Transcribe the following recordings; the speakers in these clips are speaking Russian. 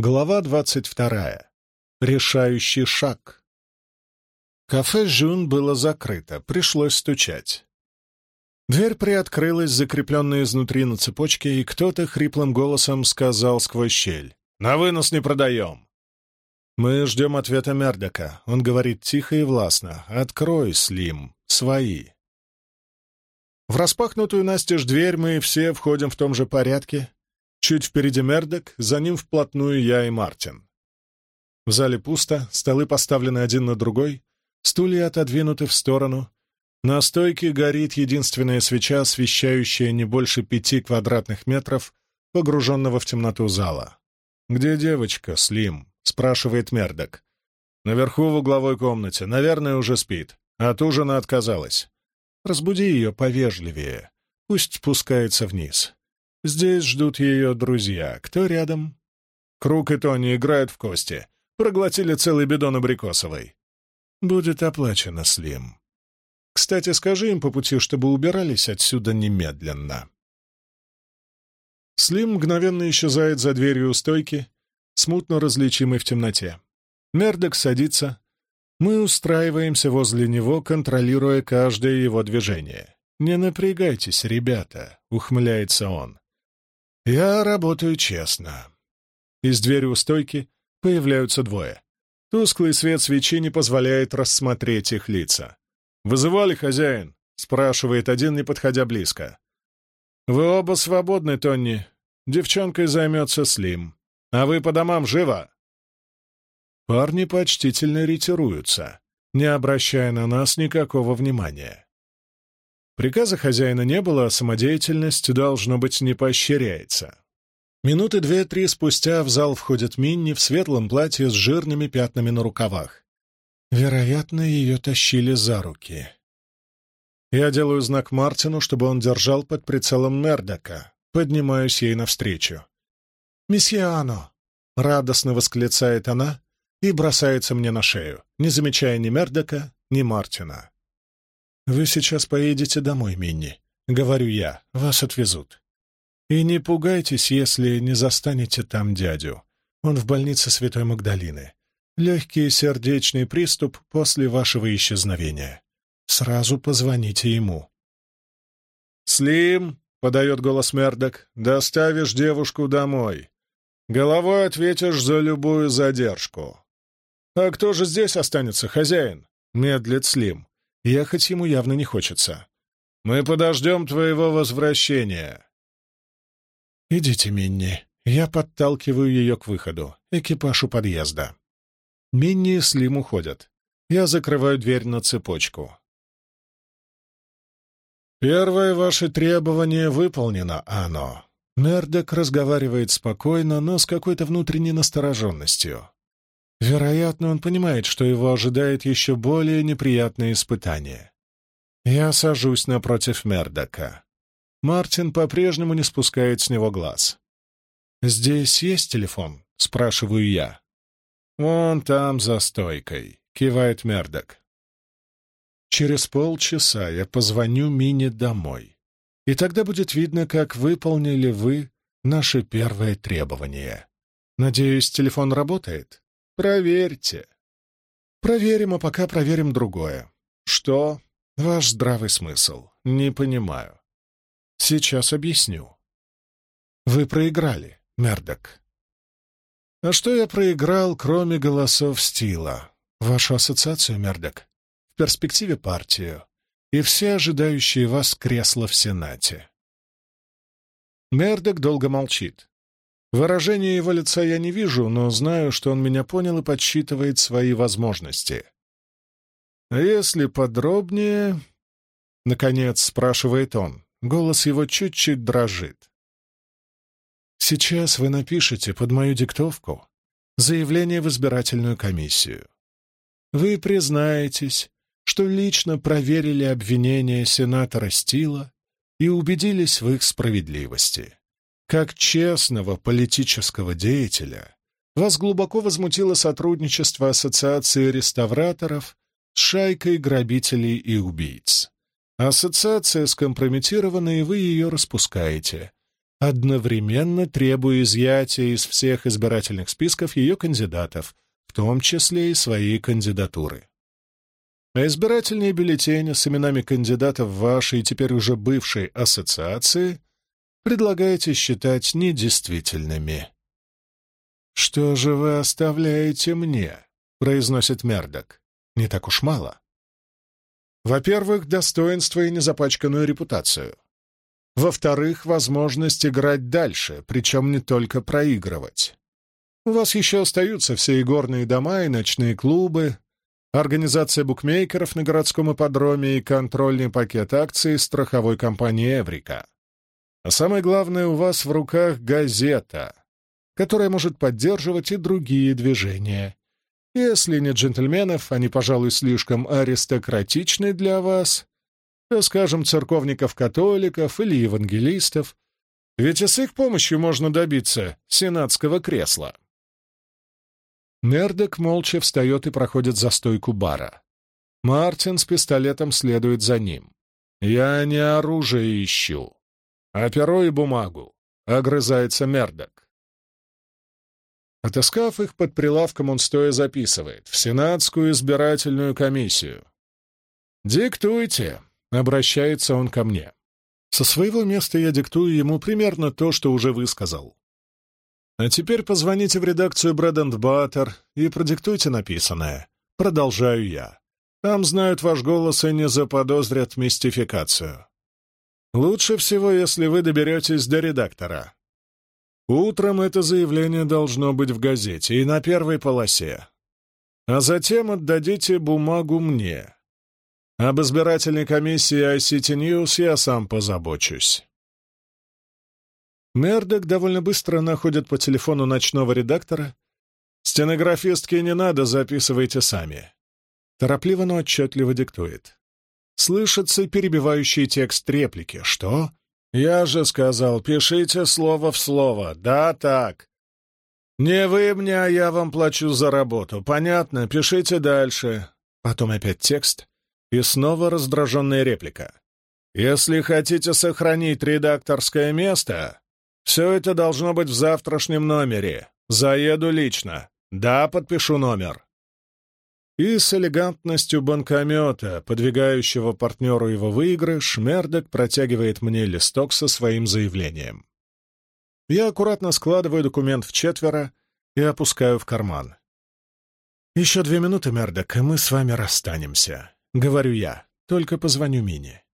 Глава двадцать вторая. Решающий шаг. Кафе «Жюн» было закрыто, пришлось стучать. Дверь приоткрылась, закрепленная изнутри на цепочке, и кто-то хриплым голосом сказал сквозь щель. «На вынос не продаем!» Мы ждем ответа Мердока. Он говорит тихо и властно. «Открой, Слим, свои!» В распахнутую настежь дверь мы все входим в том же порядке. Чуть впереди Мердок, за ним вплотную я и Мартин. В зале пусто, столы поставлены один на другой, стулья отодвинуты в сторону. На стойке горит единственная свеча, освещающая не больше пяти квадратных метров, погруженного в темноту зала. «Где девочка, Слим?» — спрашивает Мердок. «Наверху в угловой комнате. Наверное, уже спит. От ужина отказалась. Разбуди ее повежливее. Пусть спускается вниз. Здесь ждут ее друзья. Кто рядом? Круг и Тони играют в кости. Проглотили целый бидон абрикосовой. Будет оплачено, Слим. Кстати, скажи им по пути, чтобы убирались отсюда немедленно. Слим мгновенно исчезает за дверью у стойки, смутно различимый в темноте. Мердок садится. Мы устраиваемся возле него, контролируя каждое его движение. «Не напрягайтесь, ребята», — ухмыляется он. «Я работаю честно». Из двери у стойки появляются двое. Тусклый свет свечи не позволяет рассмотреть их лица. «Вызывали, хозяин?» — спрашивает один, не подходя близко. «Вы оба свободны, Тонни. Девчонкой займется Слим. А вы по домам живо?» Парни почтительно ретируются, не обращая на нас никакого внимания. Приказа хозяина не было, а самодеятельность, должно быть, не поощряется. Минуты две-три спустя в зал входит Минни в светлом платье с жирными пятнами на рукавах. Вероятно, ее тащили за руки. Я делаю знак Мартину, чтобы он держал под прицелом Мердока. Поднимаюсь ей навстречу. «Месье Ано!» — радостно восклицает она и бросается мне на шею, не замечая ни Мердока, ни Мартина. «Вы сейчас поедете домой, Минни», — говорю я, — «вас отвезут. И не пугайтесь, если не застанете там дядю. Он в больнице Святой Магдалины. Легкий сердечный приступ после вашего исчезновения. Сразу позвоните ему». «Слим», — подает голос Мердок, — «доставишь девушку домой. Головой ответишь за любую задержку». «А кто же здесь останется, хозяин?» — медлит Слим. Ехать ему явно не хочется. «Мы подождем твоего возвращения». «Идите, Минни». Я подталкиваю ее к выходу. Экипаж у подъезда. Минни и Слим уходят. Я закрываю дверь на цепочку. «Первое ваше требование выполнено, Ано». Мердок разговаривает спокойно, но с какой-то внутренней настороженностью. Вероятно, он понимает, что его ожидает еще более неприятное испытание. Я сажусь напротив Мердока. Мартин по-прежнему не спускает с него глаз. «Здесь есть телефон?» — спрашиваю я. «Вон там, за стойкой», — кивает Мердок. «Через полчаса я позвоню Мине домой, и тогда будет видно, как выполнили вы наше первое требование. Надеюсь, телефон работает?» Проверьте. Проверим, а пока проверим другое. Что? Ваш здравый смысл. Не понимаю. Сейчас объясню. Вы проиграли, Мердок. А что я проиграл, кроме голосов Стила? Вашу ассоциацию, Мердок, в перспективе партию и все ожидающие вас кресла в Сенате. Мердок долго молчит. Выражения его лица я не вижу, но знаю, что он меня понял и подсчитывает свои возможности. А если подробнее... Наконец, спрашивает он. Голос его чуть-чуть дрожит. Сейчас вы напишете под мою диктовку заявление в избирательную комиссию. Вы признаетесь, что лично проверили обвинения сенатора Стила и убедились в их справедливости. Как честного политического деятеля вас глубоко возмутило сотрудничество Ассоциации реставраторов с шайкой грабителей и убийц. Ассоциация скомпрометирована, и вы ее распускаете. одновременно требуя изъятия из всех избирательных списков ее кандидатов, в том числе и своей кандидатуры. А избирательные бюллетени с именами кандидатов вашей теперь уже бывшей ассоциации предлагаете считать недействительными. «Что же вы оставляете мне?» — произносит Мердок. «Не так уж мало. Во-первых, достоинство и незапачканную репутацию. Во-вторых, возможность играть дальше, причем не только проигрывать. У вас еще остаются все игорные дома и ночные клубы, организация букмекеров на городском ипподроме и контрольный пакет акций страховой компании «Эврика». А самое главное, у вас в руках газета, которая может поддерживать и другие движения. Если не джентльменов, они, пожалуй, слишком аристократичны для вас, то, скажем, церковников-католиков или евангелистов, ведь и с их помощью можно добиться сенатского кресла. Мердок молча встает и проходит за стойку бара. Мартин с пистолетом следует за ним. «Я не оружие ищу, а перо и бумагу», — огрызается Мердок. Отыскав их под прилавком, он стоя записывает в Сенатскую избирательную комиссию. «Диктуйте», — обращается он ко мне. Со своего места я диктую ему примерно то, что уже высказал. А теперь позвоните в редакцию and Butter и продиктуйте написанное. Продолжаю я. Там знают ваш голос и не заподозрят мистификацию. Лучше всего, если вы доберетесь до редактора. Утром это заявление должно быть в газете и на первой полосе. А затем отдадите бумагу мне. Об избирательной комиссии ICT News я сам позабочусь. Мердок довольно быстро находит по телефону ночного редактора. Стенографистки не надо, записывайте сами. Торопливо, но отчетливо диктует. Слышится перебивающий текст реплики. Что? Я же сказал, пишите слово в слово. Да, так. Не вы мне, а я вам плачу за работу. Понятно? Пишите дальше. Потом опять текст. И снова раздраженная реплика. «Если хотите сохранить редакторское место, все это должно быть в завтрашнем номере. Заеду лично. Да, подпишу номер». И с элегантностью банкомета, подвигающего партнеру его выигрыш, Мердок протягивает мне листок со своим заявлением. Я аккуратно складываю документ в четверо и опускаю в карман. «Еще две минуты, Мердок, и мы с вами расстанемся. — говорю я, — только позвоню Мине.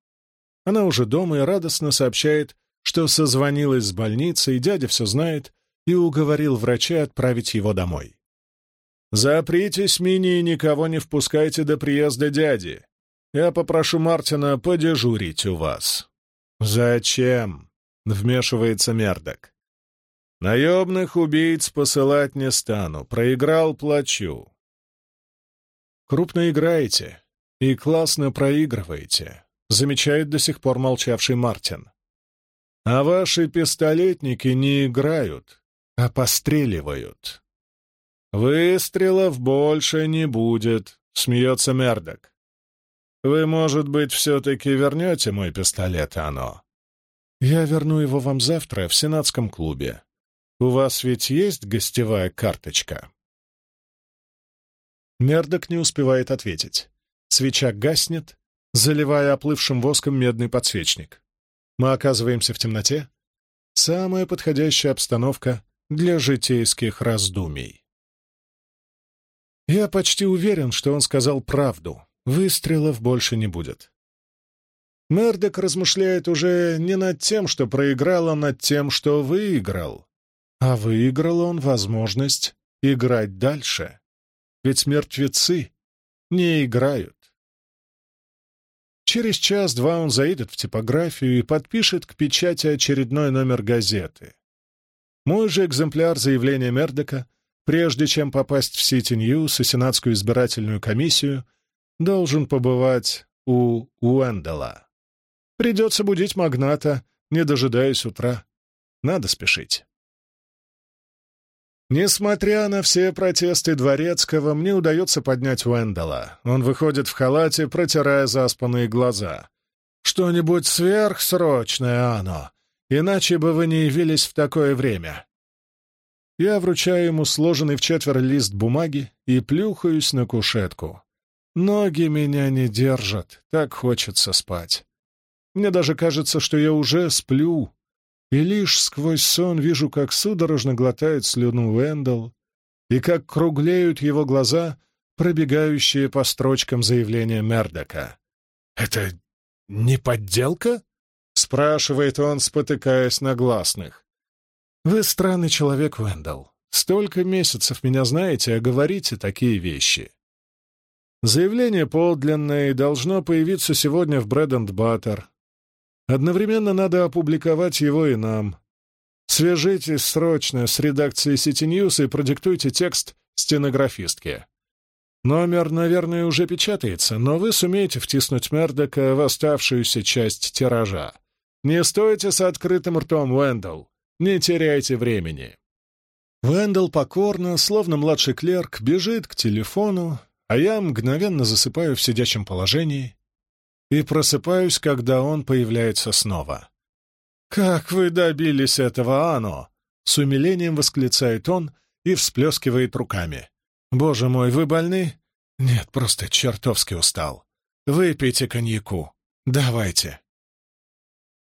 Она уже дома и радостно сообщает, что созвонилась с больницей, дядя все знает, и уговорил врача отправить его домой. «Запритесь, Мини, и никого не впускайте до приезда дяди. Я попрошу Мартина подежурить у вас». «Зачем?» — вмешивается Мердок. «Наемных убийц посылать не стану. Проиграл — плачу». «Крупно играете. «И классно проигрываете», — замечает до сих пор молчавший Мартин. «А ваши пистолетники не играют, а постреливают». «Выстрелов больше не будет», — смеется Мердок. «Вы, может быть, все-таки вернете мой пистолет, Оно?» «Я верну его вам завтра в Сенатском клубе. У вас ведь есть гостевая карточка?» Мердок не успевает ответить. Свеча гаснет, заливая оплывшим воском медный подсвечник. Мы оказываемся в темноте. Самая подходящая обстановка для житейских раздумий. Я почти уверен, что он сказал правду. Выстрелов больше не будет. Мердок размышляет уже не над тем, что проиграл, а над тем, что выиграл. А выиграл он возможность играть дальше. Ведь мертвецы не играют. Через час-два он заедет в типографию и подпишет к печати очередной номер газеты. Мой же экземпляр заявления Мердока, прежде чем попасть в Сити Ньюс и Сенатскую избирательную комиссию, должен побывать у Уэндала. Придется будить магната, не дожидаясь утра. Надо спешить. Несмотря на все протесты Дворецкого, мне удается поднять Уэндала. Он выходит в халате, протирая заспанные глаза. «Что-нибудь сверхсрочное, Ано? иначе бы вы не явились в такое время». Я вручаю ему сложенный в четверо лист бумаги и плюхаюсь на кушетку. Ноги меня не держат, так хочется спать. Мне даже кажется, что я уже сплю, и лишь сквозь сон вижу, как судорожно глотает слюну Уэндалл, и как круглеют его глаза, пробегающие по строчкам заявления Мердока. «Это не подделка?» — спрашивает он, спотыкаясь на гласных. «Вы странный человек, Уэндалл. Столько месяцев меня знаете, а говорите такие вещи. Заявление подлинное и должно появиться сегодня в энд Баттер. Одновременно надо опубликовать его и нам. Свяжитесь срочно с редакцией City News и продиктуйте текст стенографистке. Номер, наверное, уже печатается, но вы сумеете втиснуть Мердока в оставшуюся часть тиража. Не стойте с открытым ртом, Уэндалл. Не теряйте времени. Вендел покорно, словно младший клерк, бежит к телефону, а я мгновенно засыпаю в сидячем положении и просыпаюсь, когда он появляется снова. «Как вы добились этого, Ано?» — с умилением восклицает он и всплескивает руками. «Боже мой, вы больны?» «Нет, просто чертовски устал. Выпейте коньяку. Давайте».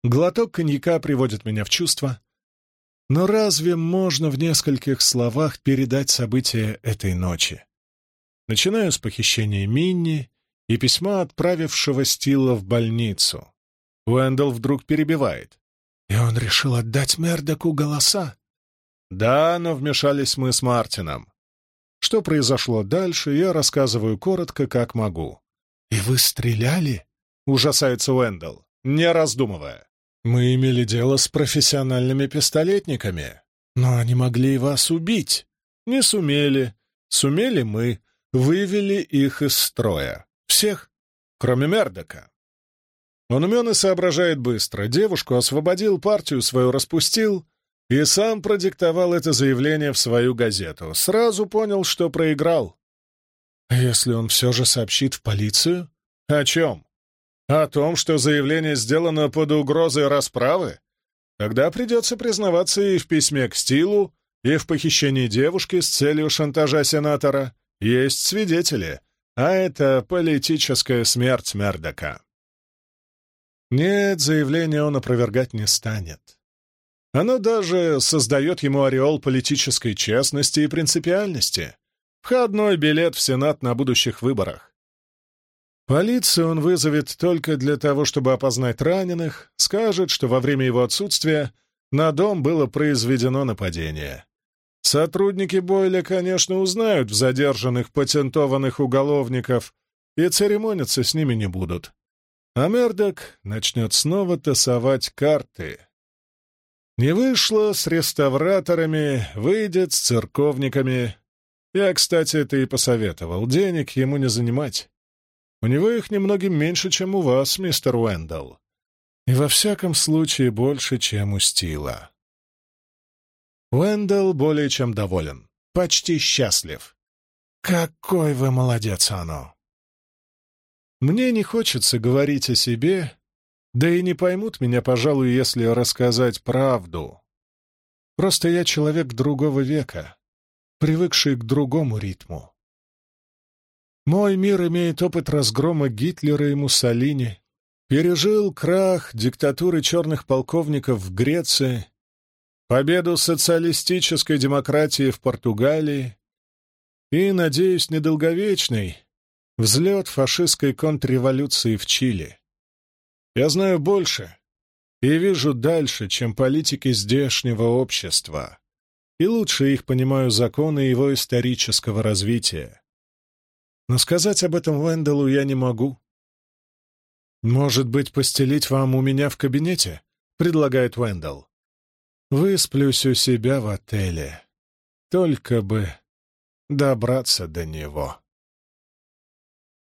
Глоток коньяка приводит меня в чувство. Но разве можно в нескольких словах передать события этой ночи? Начинаю с похищения Минни и письма, отправившего Стила в больницу. Уэндалл вдруг перебивает. И он решил отдать Мердоку голоса. Да, но вмешались мы с Мартином. Что произошло дальше, я рассказываю коротко, как могу. «И вы стреляли?» — ужасается Уэндалл, не раздумывая. «Мы имели дело с профессиональными пистолетниками, но они могли вас убить. Не сумели. Сумели мы. Вывели их из строя. Всех, кроме Мердока. Он умен и соображает быстро. Девушку освободил, партию свою распустил и сам продиктовал это заявление в свою газету. Сразу понял, что проиграл. А если он все же сообщит в полицию? О чем? О том, что заявление сделано под угрозой расправы? Тогда придется признаваться и в письме к Стилу, и в похищении девушки с целью шантажа сенатора. Есть свидетели, а это политическая смерть Мердока. Нет, заявление он опровергать не станет. Оно даже создает ему ореол политической честности и принципиальности. Входной билет в Сенат на будущих выборах. Полицию он вызовет только для того, чтобы опознать раненых, скажет, что во время его отсутствия на дом было произведено нападение. Сотрудники Бойля, конечно, узнают в задержанных патентованных уголовников и церемониться с ними не будут. А Мердок начнет снова тасовать карты. Не вышло с реставраторами, выйдет с церковниками. Я, кстати, это и посоветовал. Денег ему не занимать. У него их немногим меньше, чем у вас, мистер Уэндалл. И во всяком случае больше, чем у Стила. Уэндалл более чем доволен. Почти счастлив. «Какой вы молодец, Ано!» Мне не хочется говорить о себе, да и не поймут меня, пожалуй, если рассказать правду. Просто я человек другого века, привыкший к другому ритму. Мой мир имеет опыт разгрома Гитлера и Муссолини, пережил крах диктатуры черных полковников в Греции, победу социалистической демократии в Португалии и, надеюсь, недолговечный взлет фашистской контрреволюции в Чили. Я знаю больше и вижу дальше, чем политики здешнего общества, и лучше их понимаю законы его исторического развития. Но сказать об этом Венделу я не могу. «Может быть, постелить вам у меня в кабинете?» — предлагает Вендел. «Высплюсь у себя в отеле. Только бы добраться до него».